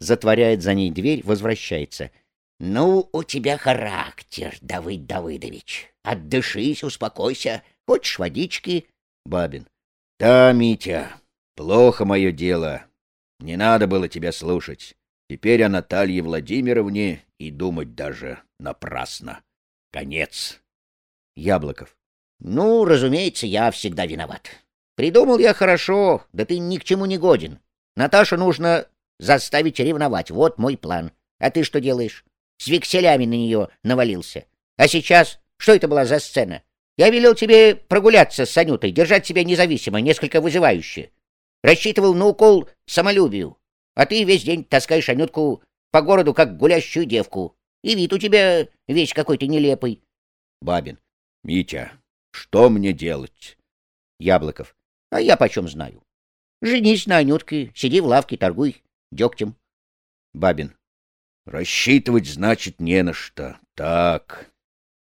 затворяет за ней дверь, возвращается. Ну, у тебя характер, Давыд Давыдович. Отдышись, успокойся. Хочешь водички? Бабин. Да, Митя, плохо мое дело. Не надо было тебя слушать. Теперь о Наталье Владимировне и думать даже напрасно. Конец. Яблоков. Ну, разумеется, я всегда виноват. Придумал я хорошо, да ты ни к чему не годен. Наташу нужно заставить ревновать. Вот мой план. А ты что делаешь? С векселями на нее навалился. А сейчас что это была за сцена? Я велел тебе прогуляться с Анютой, держать себя независимо, несколько вызывающе. Рассчитывал на укол самолюбию. А ты весь день таскаешь Анютку по городу, как гулящую девку. И вид у тебя весь какой-то нелепый. Бабин. Митя, что мне делать? Яблоков. А я почем знаю. Женись на Анютке, сиди в лавке, торгуй дегтем. Бабин. Рассчитывать, значит, не на что. Так.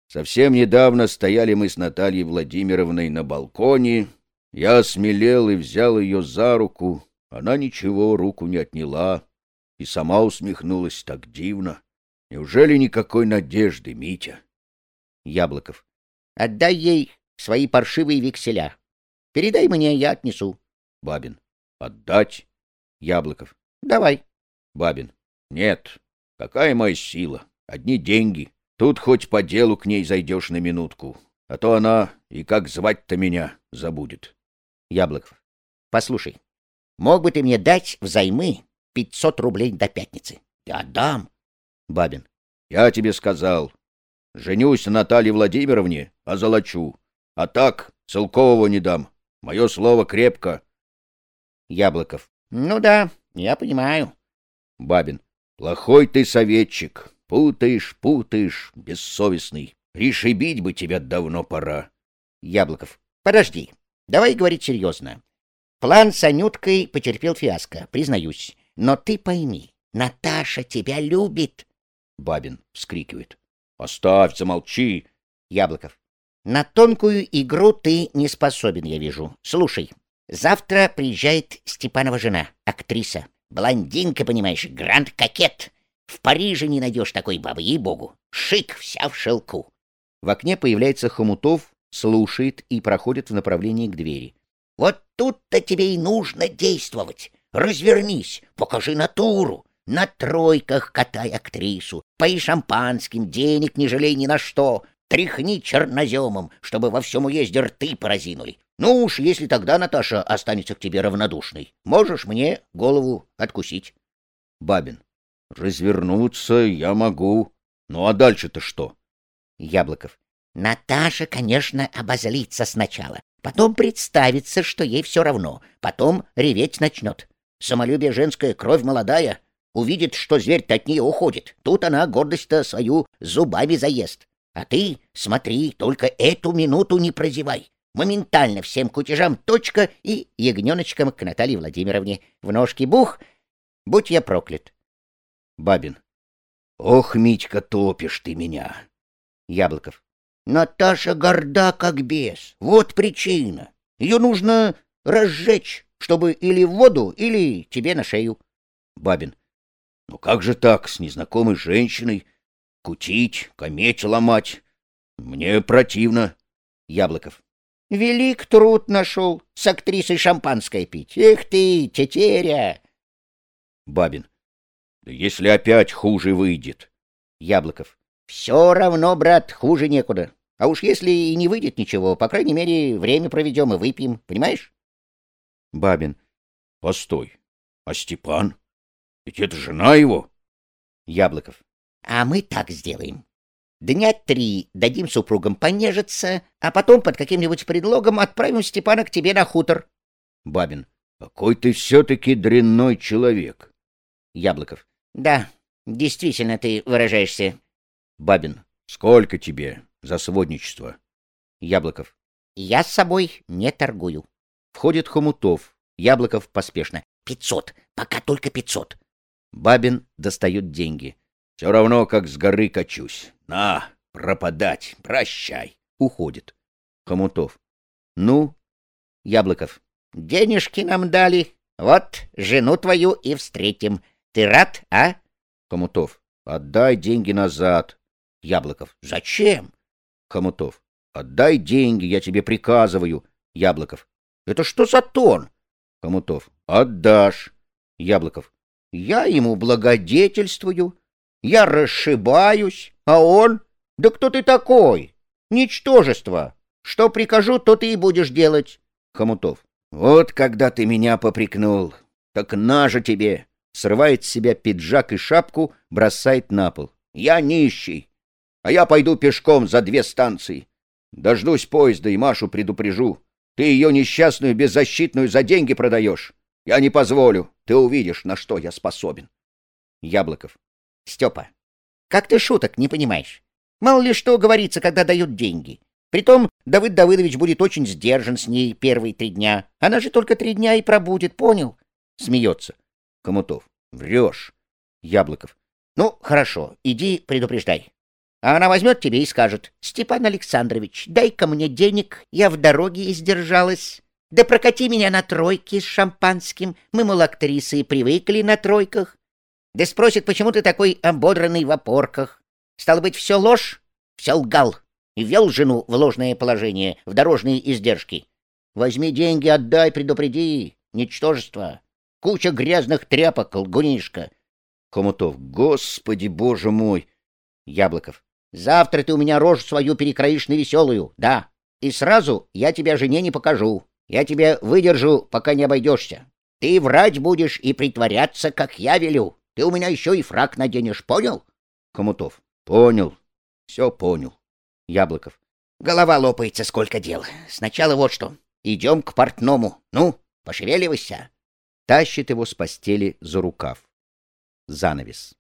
Совсем недавно стояли мы с Натальей Владимировной на балконе. Я осмелел и взял ее за руку. Она ничего, руку не отняла. И сама усмехнулась так дивно. Неужели никакой надежды, Митя? Яблоков. Отдай ей свои паршивые векселя. Передай мне, я отнесу. Бабин. Отдать? Яблоков. Давай. Бабин. Нет. Какая моя сила? Одни деньги. Тут хоть по делу к ней зайдешь на минутку. А то она и как звать-то меня забудет. Яблоков. Послушай, мог бы ты мне дать взаймы пятьсот рублей до пятницы? Я отдам. Бабин. Я тебе сказал. Женюсь на Наталье Владимировне, озолочу. А так целкового не дам. Мое слово крепко. Яблоков. Ну да, я понимаю. Бабин. Плохой ты советчик. Путаешь, путаешь, бессовестный. Пришибить бы тебя давно пора. Яблоков. Подожди. Давай говорить серьезно. План с Анюткой потерпел фиаско, признаюсь. Но ты пойми, Наташа тебя любит. Бабин вскрикивает. Оставь, замолчи. Яблоков. На тонкую игру ты не способен, я вижу. Слушай, завтра приезжает Степанова жена, актриса. Блондинка, понимаешь, гранд-кокет. В Париже не найдешь такой бабы, ей-богу. Шик вся в шелку. В окне появляется Хомутов, слушает и проходит в направлении к двери. Вот тут-то тебе и нужно действовать. Развернись, покажи натуру. На тройках катай актрису, пои шампанским, денег не жалей ни на что. Тряхни черноземом, чтобы во всем уезде рты поразинули. Ну уж, если тогда Наташа останется к тебе равнодушной, можешь мне голову откусить. Бабин. Развернуться я могу. Ну а дальше-то что? Яблоков. Наташа, конечно, обозлится сначала. Потом представится, что ей все равно. Потом реветь начнет. Самолюбие женская, кровь молодая. Увидит, что зверь-то от нее уходит. Тут она гордость-то свою зубами заест. А ты смотри, только эту минуту не прозевай. Моментально всем кутежам точка и ягненочком к Наталье Владимировне. В ножки бух, будь я проклят. Бабин. Ох, Митька, топишь ты меня. Яблоков. Наташа горда, как бес. Вот причина. Ее нужно разжечь, чтобы или в воду, или тебе на шею. Бабин. Ну как же так, с незнакомой женщиной? Кутить, кометь ломать? Мне противно. Яблоков. Велик труд нашел с актрисой шампанское пить. Эх ты, тетеря! Бабин. Да если опять хуже выйдет. Яблоков. Все равно, брат, хуже некуда. А уж если и не выйдет ничего, по крайней мере, время проведем и выпьем, понимаешь? Бабин. Постой. А Степан? Ведь это жена его. Яблоков. А мы так сделаем. Дня три дадим супругам понежиться, а потом под каким-нибудь предлогом отправим Степана к тебе на хутор. Бабин. Какой ты все-таки дрянной человек. Яблоков. Да, действительно ты выражаешься. Бабин. Сколько тебе за сводничество? Яблоков. Я с собой не торгую. Входит Хомутов. Яблоков поспешно. Пятьсот. Пока только пятьсот. Бабин достает деньги. Все равно, как с горы качусь. На, пропадать, прощай. Уходит. Хомутов. Ну? Яблоков. Денежки нам дали. Вот жену твою и встретим. Ты рад, а? Хомутов. Отдай деньги назад. Яблоков. Зачем? Хомутов. Отдай деньги, я тебе приказываю. Яблоков. Это что за тон? Хомутов. Отдашь. Яблоков. Я ему благодетельствую. Я расшибаюсь, а он... Да кто ты такой? Ничтожество. Что прикажу, то ты и будешь делать. Хомутов. Вот когда ты меня попрекнул. Так на же тебе. Срывает с себя пиджак и шапку, бросает на пол. Я нищий. А я пойду пешком за две станции. Дождусь поезда и Машу предупрежу. Ты ее несчастную беззащитную за деньги продаешь. Я не позволю. Ты увидишь, на что я способен. Яблоков. Степа, как ты шуток не понимаешь? Мало ли что говорится, когда дают деньги. Притом Давыд Давыдович будет очень сдержан с ней первые три дня. Она же только три дня и пробудет, понял? Смеется. Комутов. Врешь. Яблоков. Ну, хорошо, иди предупреждай. А она возьмет тебе и скажет, «Степан Александрович, дай-ка мне денег, я в дороге издержалась. Да прокати меня на тройке с шампанским, мы, мол, актрисы, привыкли на тройках. Да спросит, почему ты такой ободранный в опорках. Стало быть, все ложь? Все лгал и ввел жену в ложное положение, в дорожные издержки. Возьми деньги, отдай, предупреди. Ничтожество. Куча грязных тряпок, лгунишка. Хомутов. Господи, боже мой. Яблоков. Завтра ты у меня рожу свою перекроишь на веселую, да. И сразу я тебя жене не покажу. Я тебя выдержу, пока не обойдешься. Ты врать будешь и притворяться, как я велю. Ты у меня еще и фраг наденешь, понял? Хомутов. Понял. Все понял. Яблоков. Голова лопается, сколько дел. Сначала вот что. Идем к портному. Ну, пошевеливайся. Тащит его с постели за рукав. Занавес.